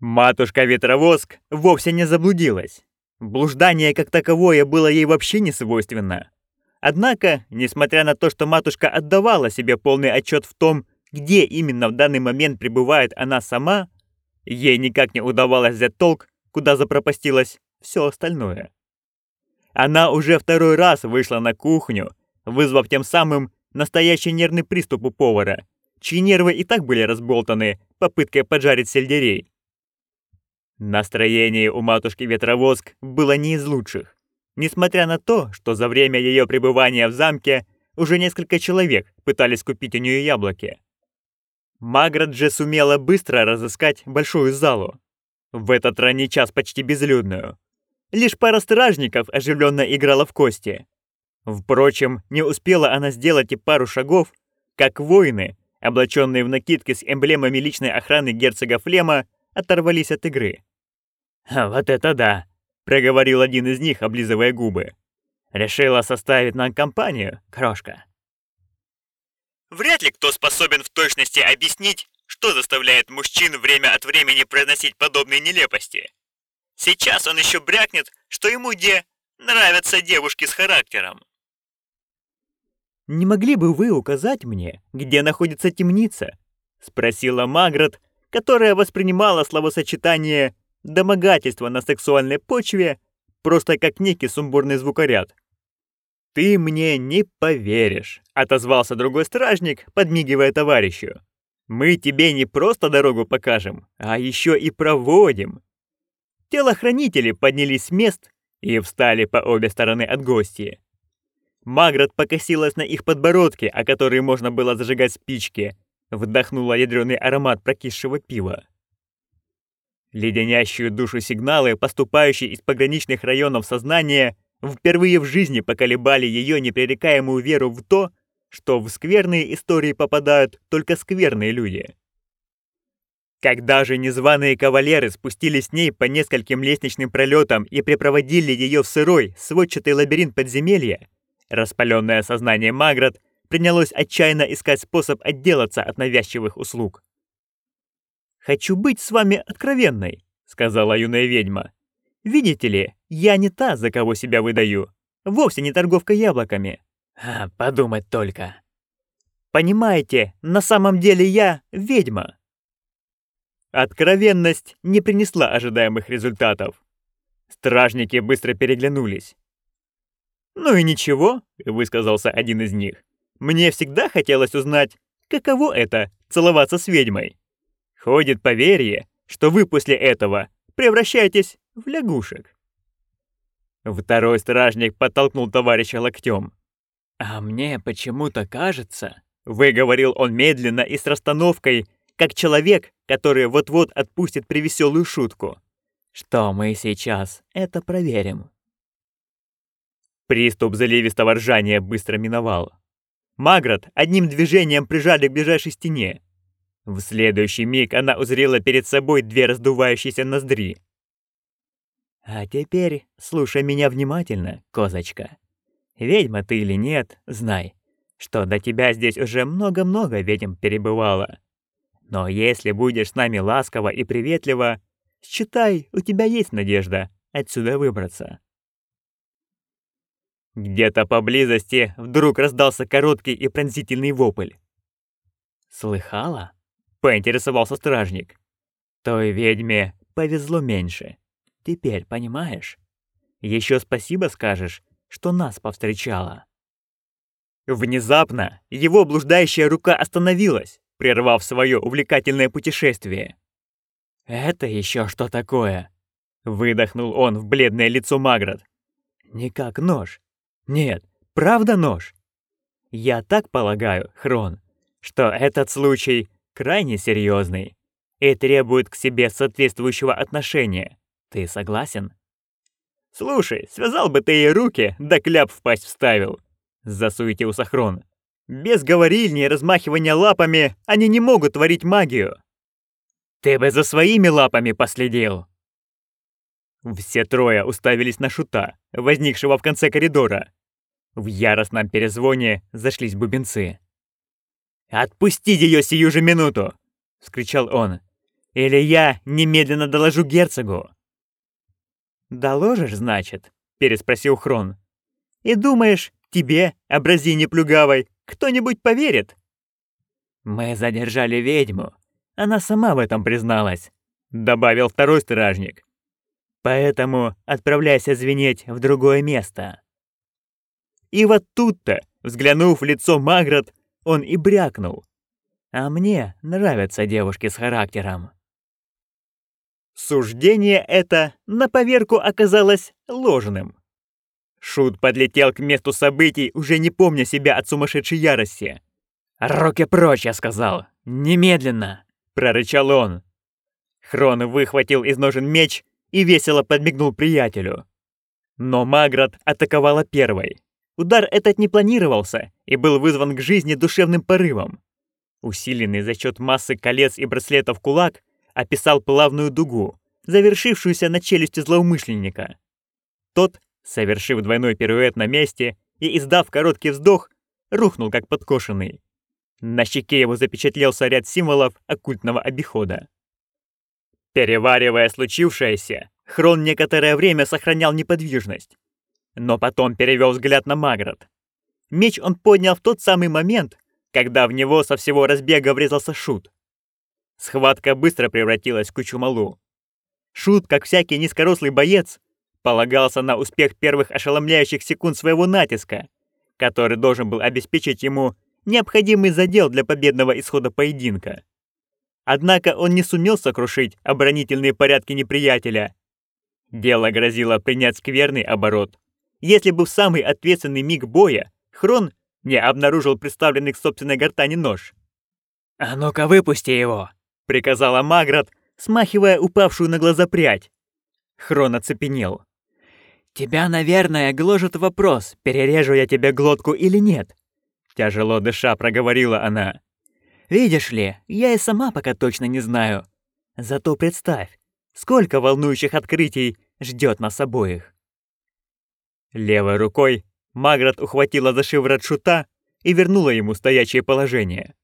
Матушка-ветровоск вовсе не заблудилась. Блуждание как таковое было ей вообще не свойственно. Однако, несмотря на то, что матушка отдавала себе полный отчет в том, где именно в данный момент пребывает она сама, ей никак не удавалось взять толк, куда запропастилось все остальное. Она уже второй раз вышла на кухню, вызвав тем самым настоящий нервный приступ у повара, чьи нервы и так были разболтаны попыткой поджарить сельдерей. Настроение у матушки Ветровоск было не из лучших. Несмотря на то, что за время ее пребывания в замке уже несколько человек пытались купить у нее яблоки. Маград же сумела быстро разыскать большую залу. В этот ранний час почти безлюдную. Лишь пара стражников оживленно играла в кости. Впрочем, не успела она сделать и пару шагов, как воины, облаченные в накидки с эмблемами личной охраны герцога Флема, оторвались от игры. «Вот это да!» проговорил один из них, облизывая губы. Решила составить нам компанию, крошка. Вряд ли кто способен в точности объяснить, что заставляет мужчин время от времени произносить подобные нелепости. Сейчас он еще брякнет, что ему где нравятся девушки с характером. «Не могли бы вы указать мне, где находится темница?» — спросила Маград, которая воспринимала словосочетание домогательство на сексуальной почве просто как некий сумбурный звукоряд. «Ты мне не поверишь», — отозвался другой стражник, подмигивая товарищу. «Мы тебе не просто дорогу покажем, а еще и проводим». Телохранители поднялись с мест и встали по обе стороны от гостей. Маград покосилась на их подбородки, о которые можно было зажигать спички, вдохнула ядреный аромат прокисшего пива. Леденящую душу сигналы, поступающие из пограничных районов сознания, впервые в жизни поколебали ее непререкаемую веру в то, что в скверные истории попадают только скверные люди. Когда же незваные кавалеры спустились с ней по нескольким лестничным пролетам и припроводили ее в сырой, сводчатый лабиринт подземелья, распаленное сознание Маград принялось отчаянно искать способ отделаться от навязчивых услуг. «Хочу быть с вами откровенной», — сказала юная ведьма. «Видите ли, я не та, за кого себя выдаю. Вовсе не торговка яблоками». А, «Подумать только». «Понимаете, на самом деле я ведьма». Откровенность не принесла ожидаемых результатов. Стражники быстро переглянулись. «Ну и ничего», — высказался один из них. «Мне всегда хотелось узнать, каково это — целоваться с ведьмой». Ходит поверье, что вы после этого превращаетесь в лягушек. Второй стражник подтолкнул товарища локтем. «А мне почему-то кажется...» Выговорил он медленно и с расстановкой, как человек, который вот-вот отпустит привеселую шутку. «Что мы сейчас это проверим». Приступ заливистого ржания быстро миновал. Маград одним движением прижали к ближайшей стене, в следующий миг она узрела перед собой две раздувающиеся ноздри. «А теперь слушай меня внимательно, козочка. Ведьма ты или нет, знай, что до тебя здесь уже много-много ведьм перебывало. Но если будешь с нами ласково и приветливо, считай, у тебя есть надежда отсюда выбраться». Где-то поблизости вдруг раздался короткий и пронзительный вопль. «Слыхала?» Поинтересовался стражник. Той ведьме повезло меньше. Теперь понимаешь? Еще спасибо скажешь, что нас повстречала. Внезапно его блуждающая рука остановилась, прервав свое увлекательное путешествие. «Это еще что такое?» Выдохнул он в бледное лицо Маград. «Не как нож. Нет, правда нож. Я так полагаю, Хрон, что этот случай крайне серьезный и требует к себе соответствующего отношения. Ты согласен? Слушай, связал бы ты ей руки, да кляп в пасть вставил. Засуетился Хрон. Без говорильни и размахивания лапами они не могут творить магию. Ты бы за своими лапами последил. Все трое уставились на шута, возникшего в конце коридора. В яростном перезвоне зашлись бубенцы. «Отпусти ее сию же минуту!» — вскричал он. или я немедленно доложу герцогу». «Доложишь, значит?» — переспросил Хрон. «И думаешь, тебе, образине плюгавой, кто-нибудь поверит?» «Мы задержали ведьму. Она сама в этом призналась», — добавил второй стражник. «Поэтому отправляйся звенеть в другое место». И вот тут-то, взглянув в лицо Маград, он и брякнул. «А мне нравятся девушки с характером». Суждение это на поверку оказалось ложным. Шут подлетел к месту событий, уже не помня себя от сумасшедшей ярости. «Руки прочь!» — я сказал. «Немедленно!» — прорычал он. Хрон выхватил из ножен меч и весело подмигнул приятелю. Но Маград атаковала первой. Удар этот не планировался и был вызван к жизни душевным порывом. Усиленный за счет массы колец и браслетов кулак описал плавную дугу, завершившуюся на челюсти злоумышленника. Тот, совершив двойной пируэт на месте и издав короткий вздох, рухнул как подкошенный. На щеке его запечатлелся ряд символов оккультного обихода. Переваривая случившееся, Хрон некоторое время сохранял неподвижность, но потом перевел взгляд на Маград. Меч он поднял в тот самый момент, когда в него со всего разбега врезался Шут. Схватка быстро превратилась в кучу малу. Шут, как всякий низкорослый боец, полагался на успех первых ошеломляющих секунд своего натиска, который должен был обеспечить ему необходимый задел для победного исхода поединка. Однако он не сумел сокрушить оборонительные порядки неприятеля. Дело грозило принять скверный оборот. Если бы в самый ответственный миг боя Хрон не обнаружил представленный к собственной гортани нож. «А ну-ка выпусти его!» — приказала Маград, смахивая упавшую на глаза прядь. Хрон оцепенел. «Тебя, наверное, гложет вопрос, перережу я тебе глотку или нет?» Тяжело дыша проговорила она. «Видишь ли, я и сама пока точно не знаю. Зато представь, сколько волнующих открытий ждет нас обоих». Левой рукой Маград ухватила за шиворот шута и вернула ему стоячее положение.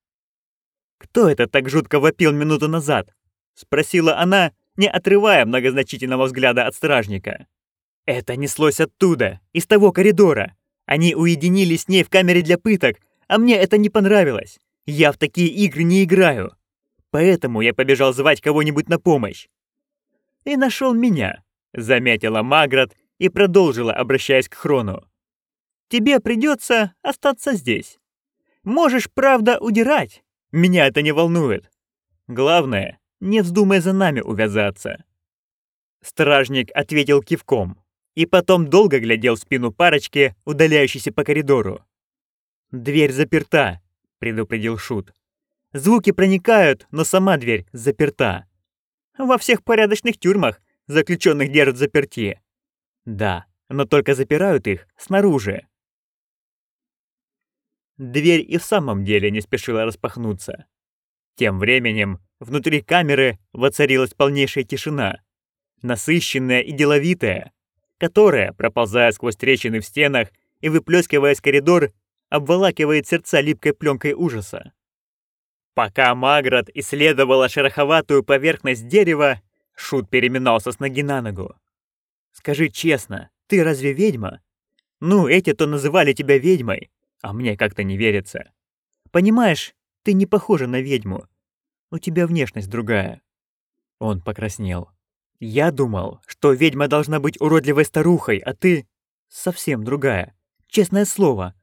«Кто это так жутко вопил минуту назад?» — спросила она, не отрывая многозначительного взгляда от стражника. «Это неслось оттуда, из того коридора. Они уединились с ней в камере для пыток, а мне это не понравилось. Я в такие игры не играю. Поэтому я побежал звать кого-нибудь на помощь. И нашел меня», — заметила Маград и продолжила, обращаясь к Хрону. «Тебе придется остаться здесь. Можешь, правда, удирать, меня это не волнует. Главное, не вздумай за нами увязаться». Стражник ответил кивком и потом долго глядел в спину парочки, удаляющейся по коридору. «Дверь заперта», — предупредил Шут. «Звуки проникают, но сама дверь заперта. Во всех порядочных тюрьмах заключенных держат заперти. Да, но только запирают их снаружи. Дверь и в самом деле не спешила распахнуться. Тем временем внутри камеры воцарилась полнейшая тишина, насыщенная и деловитая, которая, проползая сквозь трещины в стенах и выплескиваясь коридор, обволакивает сердца липкой пленкой ужаса. Пока Маград исследовала шероховатую поверхность дерева, Шут переминался с ноги на ногу. «Скажи честно, ты разве ведьма? Ну, эти-то называли тебя ведьмой, а мне как-то не верится. Понимаешь, ты не похожа на ведьму. У тебя внешность другая. Он покраснел. Я думал, что ведьма должна быть уродливой старухой, а ты совсем другая. Честное слово.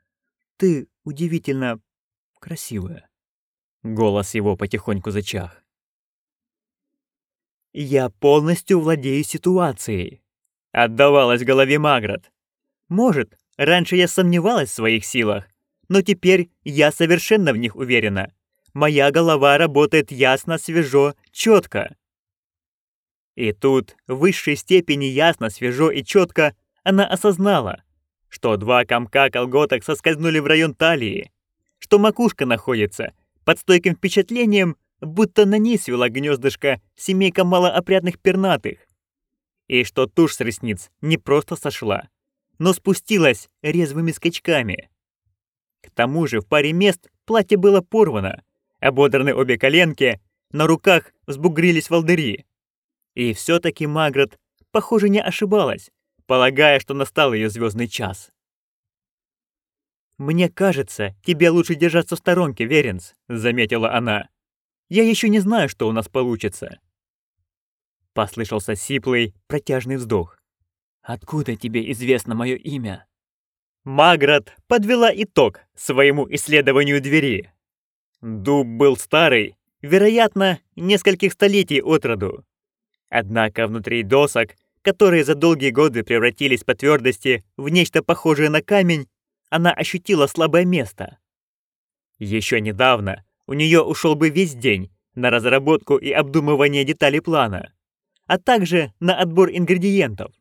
Ты удивительно красивая. Голос его потихоньку зачах. Я полностью владею ситуацией. Отдавалась голове Маград. Может, Раньше я сомневалась в своих силах, но теперь я совершенно в них уверена. Моя голова работает ясно, свежо, четко. И тут, в высшей степени ясно, свежо и четко, она осознала, что два комка колготок соскользнули в район талии, что макушка находится под стойким впечатлением, будто на ней свела гнездышко семейка малоопрятных пернатых, и что тушь с ресниц не просто сошла, но спустилась резвыми скачками. К тому же в паре мест платье было порвано, ободраны обе коленки, на руках взбугрились волдыри. И все-таки Магрот, похоже, не ошибалась, полагая, что настал ее звездный час. «Мне кажется, тебе лучше держаться в сторонке, Веренс», — заметила она. «Я еще не знаю, что у нас получится». Послышался сиплый, протяжный вздох. «Откуда тебе известно мое имя?» Маград подвела итог своему исследованию двери. Дуб был старый, вероятно, нескольких столетий от роду. Однако внутри досок, которые за долгие годы превратились по твердости в нечто похожее на камень, она ощутила слабое место. Еще недавно у нее ушел бы весь день на разработку и обдумывание деталей плана, а также на отбор ингредиентов.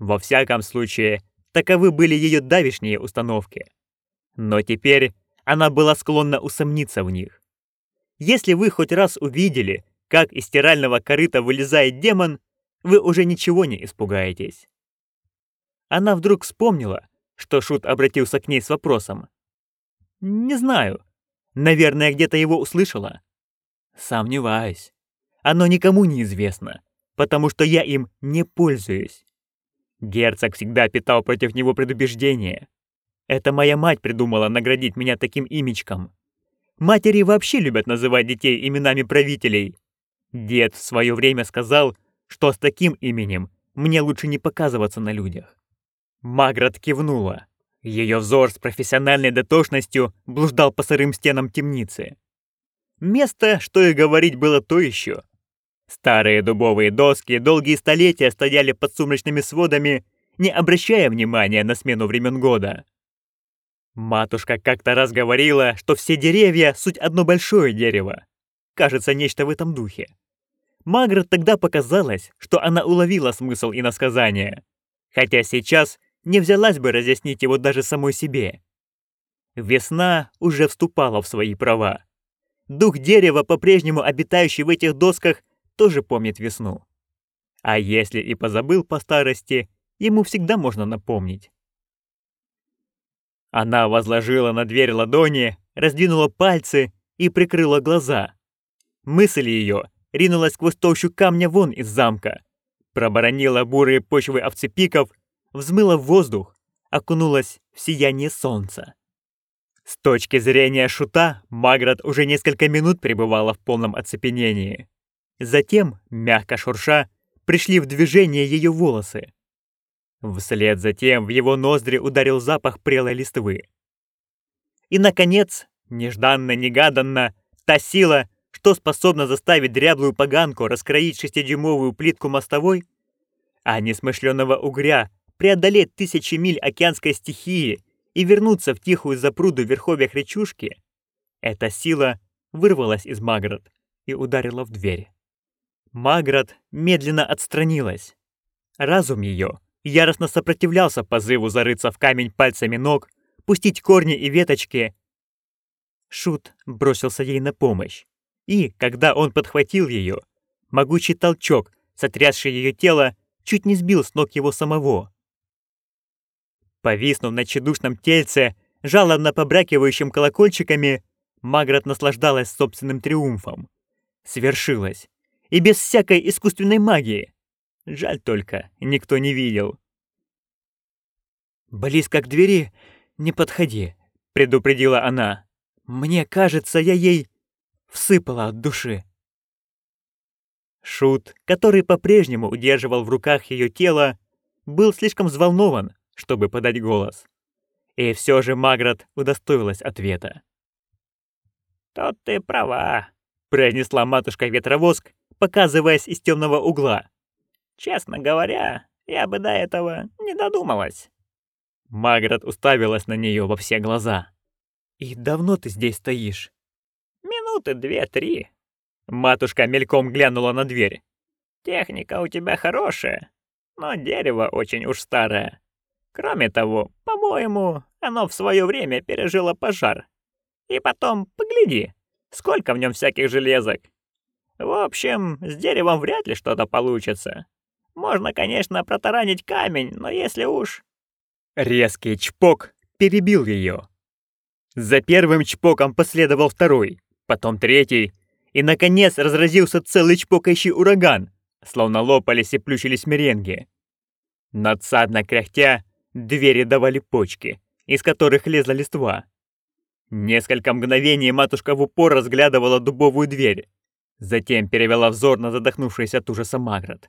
Во всяком случае, таковы были ее давишние установки. Но теперь она была склонна усомниться в них. Если вы хоть раз увидели, как из стирального корыта вылезает демон, вы уже ничего не испугаетесь. Она вдруг вспомнила, что Шут обратился к ней с вопросом. «Не знаю. Наверное, где-то его услышала». «Сомневаюсь. Оно никому не известно, потому что я им не пользуюсь. Герцог всегда питал против него предубеждение. Это моя мать придумала наградить меня таким имечком. Матери вообще любят называть детей именами правителей. Дед в свое время сказал, что с таким именем мне лучше не показываться на людях. Маград кивнула. Ее взор с профессиональной дотошностью блуждал по сырым стенам темницы. Место, что и говорить, было то еще. Старые дубовые доски долгие столетия стояли под сумрачными сводами, не обращая внимания на смену времен года. Матушка как-то раз говорила, что все деревья — суть одно большое дерево. Кажется, нечто в этом духе. Магрот тогда показалось, что она уловила смысл иносказания, хотя сейчас не взялась бы разъяснить его даже самой себе. Весна уже вступала в свои права. Дух дерева, по-прежнему обитающий в этих досках, тоже помнит весну. А если и позабыл по старости, ему всегда можно напомнить. Она возложила на дверь ладони, раздвинула пальцы и прикрыла глаза. Мысль ее ринулась сквозь толщу камня вон из замка, проборонила бурые почвы овцепиков, взмыла в воздух, окунулась в сияние солнца. С точки зрения шута, Маград уже несколько минут пребывала в полном оцепенении. Затем, мягко шурша, пришли в движение ее волосы. Вслед за тем в его ноздри ударил запах прелой листвы. И, наконец, нежданно-негаданно, та сила, что способна заставить дряблую поганку раскроить шестидюймовую плитку мостовой, а несмышленного угря преодолеть тысячи миль океанской стихии и вернуться в тихую запруду верховьях речушки, эта сила вырвалась из Маград и ударила в дверь. Маград медленно отстранилась. Разум ее яростно сопротивлялся позыву зарыться в камень пальцами ног, пустить корни и веточки. Шут бросился ей на помощь. И, когда он подхватил ее, могучий толчок, сотрясший ее тело, чуть не сбил с ног его самого. Повиснув на тщедушном тельце, жалобно побрякивающим колокольчиками, Магрот наслаждалась собственным триумфом. Свершилось. И без всякой искусственной магии. Жаль только, никто не видел. «Близко к двери не подходи», — предупредила она. «Мне кажется, я ей всыпала от души». Шут, который по-прежнему удерживал в руках ее тело, был слишком взволнован, чтобы подать голос. И все же Маград удостоилась ответа. «Тут ты права», — произнесла матушка-ветровоск, показываясь из темного угла. Честно говоря, я бы до этого не додумалась. Маград уставилась на нее во все глаза. «И давно ты здесь стоишь?» «Минуты две-три». Матушка мельком глянула на дверь. «Техника у тебя хорошая, но дерево очень уж старое. Кроме того, по-моему, оно в свое время пережило пожар. И потом, погляди, сколько в нем всяких железок. В общем, с деревом вряд ли что-то получится. Можно, конечно, протаранить камень, но если уж...» Резкий чпок перебил ее. За первым чпоком последовал второй, потом третий, И, наконец, разразился целый чпокающий ураган, словно лопались и плющились меренги. Надсадно кряхтя, двери давали почки, из которых лезла листва. Несколько мгновений матушка в упор разглядывала дубовую дверь, затем перевела взор на задохнувшийся от ужаса Маград.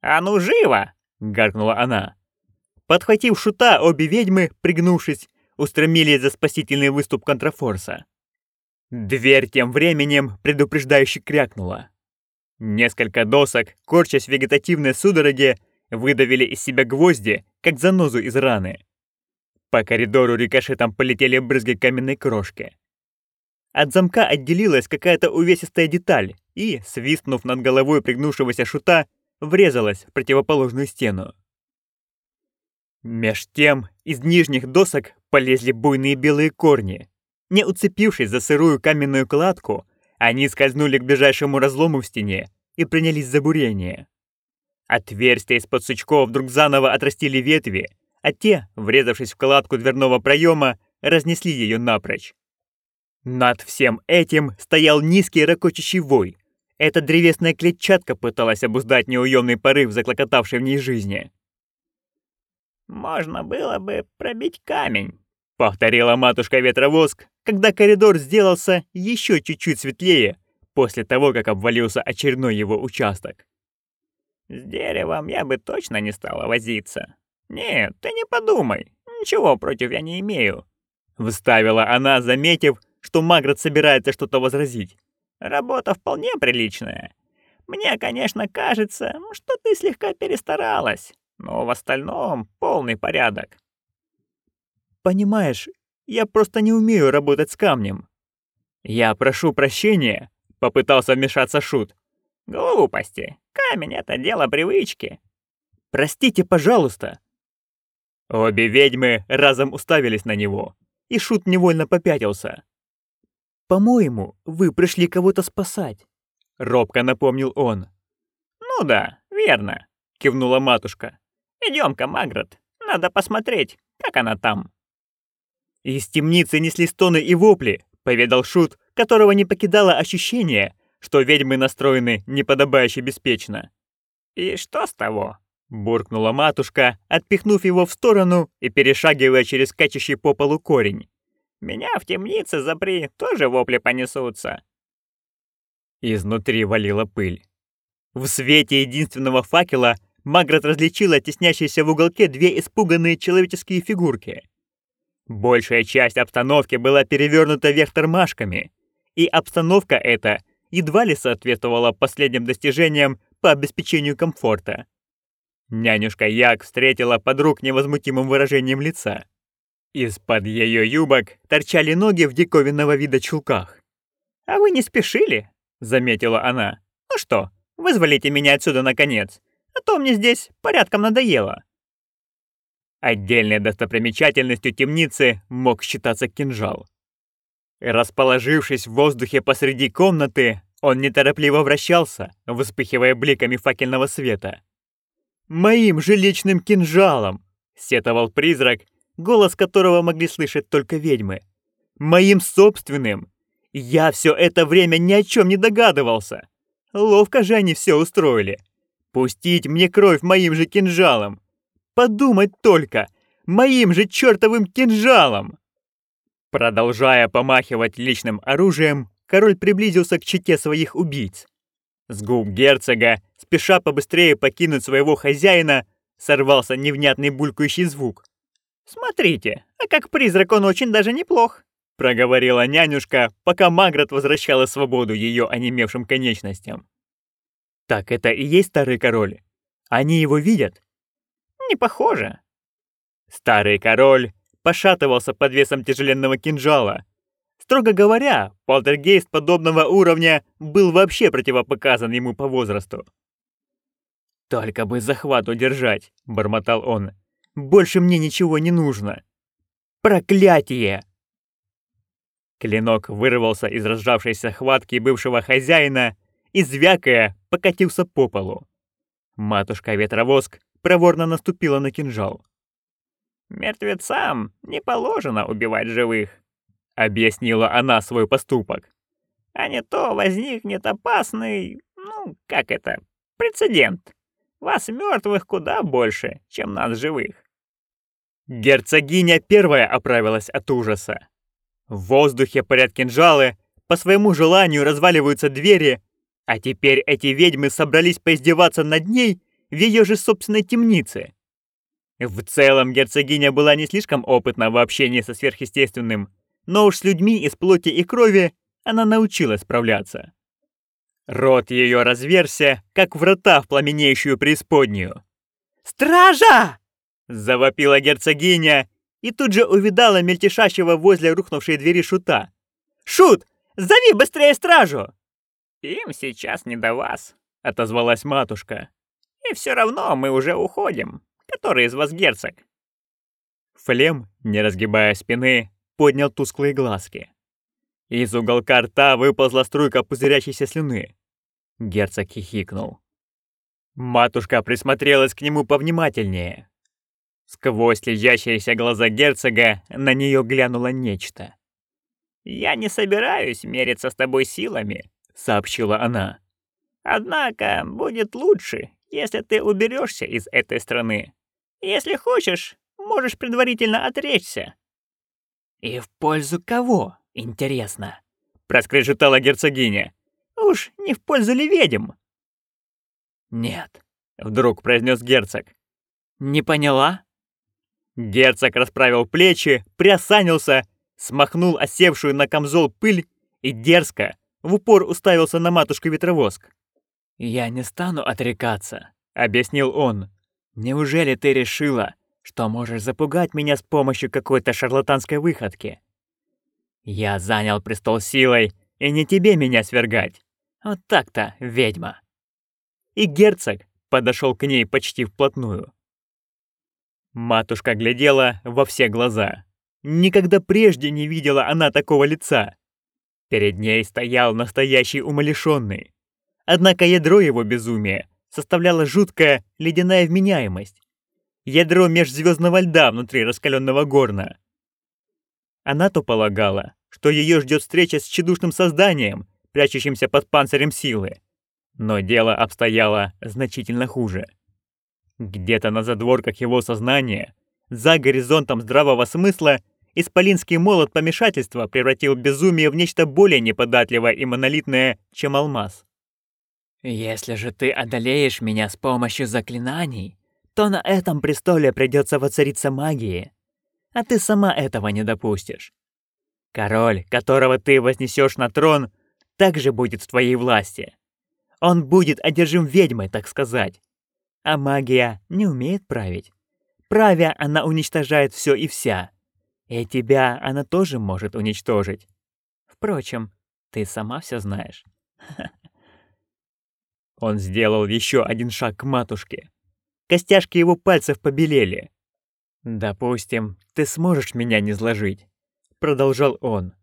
«А ну живо!» — гаркнула она. Подхватив шута, обе ведьмы, пригнувшись, устремились за спасительный выступ контрафорса. Дверь тем временем предупреждающе крякнула. Несколько досок, корчась в вегетативной судороге, выдавили из себя гвозди, как занозу из раны. По коридору рикошетом полетели брызги каменной крошки. От замка отделилась какая-то увесистая деталь и, свистнув над головой пригнувшегося шута, врезалась в противоположную стену. Меж тем из нижних досок полезли буйные белые корни. Не уцепившись за сырую каменную кладку, они скользнули к ближайшему разлому в стене и принялись за бурение. Отверстия из-под сучков вдруг заново отрастили ветви, а те, врезавшись в кладку дверного проема, разнесли ее напрочь. Над всем этим стоял низкий ракочащий вой. Эта древесная клетчатка пыталась обуздать неуемный порыв, заклокотавший в ней жизни. «Можно было бы пробить камень», — повторила матушка Ветровоск, когда коридор сделался еще чуть-чуть светлее после того, как обвалился очередной его участок. «С деревом я бы точно не стала возиться. Нет, ты не подумай, ничего против я не имею», — вставила она, заметив, что Маград собирается что-то возразить. «Работа вполне приличная. Мне, конечно, кажется, что ты слегка перестаралась, но в остальном полный порядок». «Понимаешь, я просто не умею работать с камнем». «Я прошу прощения», — попытался вмешаться Шут. «Глупости. Камень — это дело привычки». «Простите, пожалуйста». Обе ведьмы разом уставились на него, и Шут невольно попятился. «По-моему, вы пришли кого-то спасать», — робко напомнил он. «Ну да, верно», — кивнула матушка. «Идём-ка, Магрот, надо посмотреть, как она там». Из темницы несли стоны и вопли, поведал Шут, которого не покидало ощущение, что ведьмы настроены неподобающе беспечно. «И что с того?» — буркнула матушка, отпихнув его в сторону и перешагивая через качащий по полу корень. «Меня в темнице запри, тоже вопли понесутся». Изнутри валила пыль. В свете единственного факела Магрот различила теснящиеся в уголке две испуганные человеческие фигурки. Большая часть обстановки была перевернута вверх тормашками, и обстановка эта едва ли соответствовала последним достижениям по обеспечению комфорта. Нянюшка Як встретила подруг невозмутимым выражением лица. Из-под ее юбок торчали ноги в диковинного вида чулках. «А вы не спешили?» — заметила она. «Ну что, вызволите меня отсюда наконец, а то мне здесь порядком надоело». Отдельной достопримечательностью темницы мог считаться кинжал. Расположившись в воздухе посреди комнаты, он неторопливо вращался, вспыхивая бликами факельного света. «Моим же личным кинжалом!» — сетовал призрак, голос которого могли слышать только ведьмы. «Моим собственным! Я все это время ни о чем не догадывался! Ловко же они все устроили! Пустить мне кровь моим же кинжалом! Подумать только! Моим же чертовым кинжалом!» Продолжая помахивать личным оружием, король приблизился к чете своих убийц. С губ герцога, спеша побыстрее покинуть своего хозяина, сорвался невнятный булькающий звук. «Смотрите, а как призрак он очень даже неплох», — проговорила нянюшка, пока Магрот возвращала свободу ее онемевшим конечностям. «Так это и есть старый король? Они его видят?» «Не похоже». Старый король пошатывался под весом тяжеленного кинжала. Строго говоря, полтергейст подобного уровня был вообще противопоказан ему по возрасту. «Только бы захват удержать», — бормотал он. «Больше мне ничего не нужно». «Проклятие!» Клинок вырвался из разжавшейся хватки бывшего хозяина и, звякая, покатился по полу. Матушка-ветровоск проворно наступила на кинжал. «Мертвецам не положено убивать живых», — объяснила она свой поступок. А не то возникнет опасный, ну, как это, прецедент. Вас мертвых куда больше, чем нас живых. Герцогиня первая оправилась от ужаса. В воздухе парят кинжалы, по своему желанию разваливаются двери, а теперь эти ведьмы собрались поиздеваться над ней в ее же собственной темнице. В целом герцогиня была не слишком опытна в общении со сверхъестественным, но уж с людьми из плоти и крови она научилась справляться. Рот ее разверся, как врата в пламенеющую преисподнюю. «Стража!» — завопила герцогиня и тут же увидала мельтешащего возле рухнувшей двери шута. «Шут, зови быстрее стражу!» «Им сейчас не до вас», — отозвалась матушка. «И все равно мы уже уходим. Который из вас герцог?» Флем, не разгибая спины, поднял тусклые глазки. Из уголка рта выползла струйка пузырящейся слюны. Герцог хихикнул. Матушка присмотрелась к нему повнимательнее. Сквозь слезящиеся глаза герцога на нее глянуло нечто. «Я не собираюсь мериться с тобой силами», — сообщила она. «Однако будет лучше, если ты уберешься из этой страны. Если хочешь, можешь предварительно отречься». «И в пользу кого, интересно?» — проскрежетала герцогиня. «Уж не в пользу ли ведьм?» «Нет», — вдруг произнес герцог. «Не поняла?» Герцог расправил плечи, приосанился, смахнул осевшую на камзол пыль и дерзко, в упор уставился на матушку-ветровоск. «Я не стану отрекаться», — объяснил он. «Неужели ты решила, что можешь запугать меня с помощью какой-то шарлатанской выходки? Я занял престол силой, и не тебе меня свергать. Вот так-то, ведьма». И герцог подошел к ней почти вплотную. Матушка глядела во все глаза. Никогда прежде не видела она такого лица. Перед ней стоял настоящий умалишенный. Однако ядро его безумия составляла жуткая ледяная вменяемость. Ядро межзвездного льда внутри раскаленного горна. Она то полагала, что ее ждет встреча с чудушным созданием, прячущимся под панцирем силы. Но дело обстояло значительно хуже. Где-то на задворках его сознания, за горизонтом здравого смысла, исполинский молот помешательства превратил безумие в нечто более неподатливое и монолитное, чем алмаз. «Если же ты одолеешь меня с помощью заклинаний, то на этом престоле придется воцариться магии, а ты сама этого не допустишь. Король, которого ты вознесешь на трон, также будет в твоей власти. Он будет одержим ведьмой, так сказать. А магия не умеет править. Правя, она уничтожает все и вся. И тебя она тоже может уничтожить. Впрочем, ты сама все знаешь. Он сделал еще один шаг к матушке. Костяшки его пальцев побелели. «Допустим, ты сможешь меня не сложить», — продолжал он.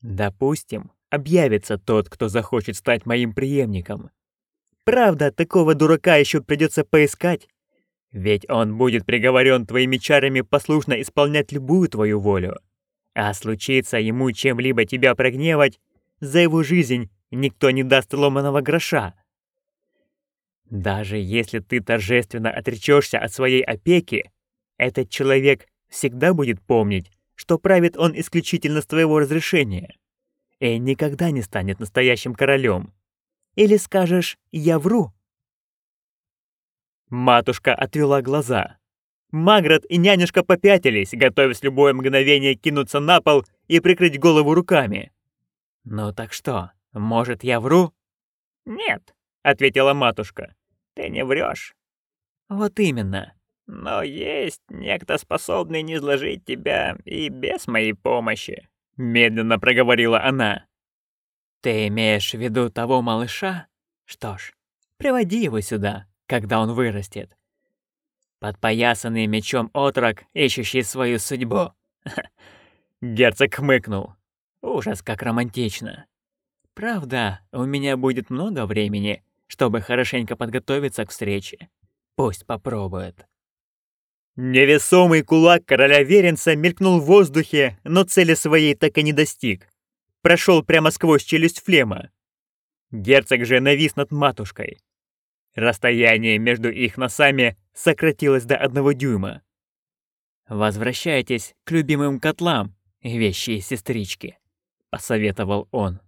«Допустим, объявится тот, кто захочет стать моим преемником. Правда, такого дурака еще придется поискать. Ведь он будет приговорен твоими чарами послушно исполнять любую твою волю. А случится ему чем-либо тебя прогневать, за его жизнь никто не даст ломаного гроша. Даже если ты торжественно отречешься от своей опеки, этот человек всегда будет помнить, что правит он исключительно с твоего разрешения, и никогда не станет настоящим королем. Или скажешь «я вру»?» Матушка отвела глаза. Маград и нянюшка попятились, готовясь любое мгновение кинуться на пол и прикрыть голову руками. «Ну так что, может, я вру?» «Нет», — ответила матушка, — «ты не врешь. «Вот именно». «Но есть некто, способный не изложить тебя и без моей помощи», — медленно проговорила она. «Ты имеешь в виду того малыша? Что ж, приводи его сюда, когда он вырастет. Подпоясанный мечом отрок, ищущий свою судьбу». Герцог хмыкнул. Ужас, как романтично. Правда, у меня будет много времени, чтобы хорошенько подготовиться к встрече. Пусть попробует. Невесомый кулак короля Веренца мелькнул в воздухе, но цели своей так и не достиг. Прошел прямо сквозь челюсть флема. Герцог же навис над матушкой. Расстояние между их носами сократилось до одного дюйма. «Возвращайтесь к любимым котлам, вещи сестрички», — посоветовал он.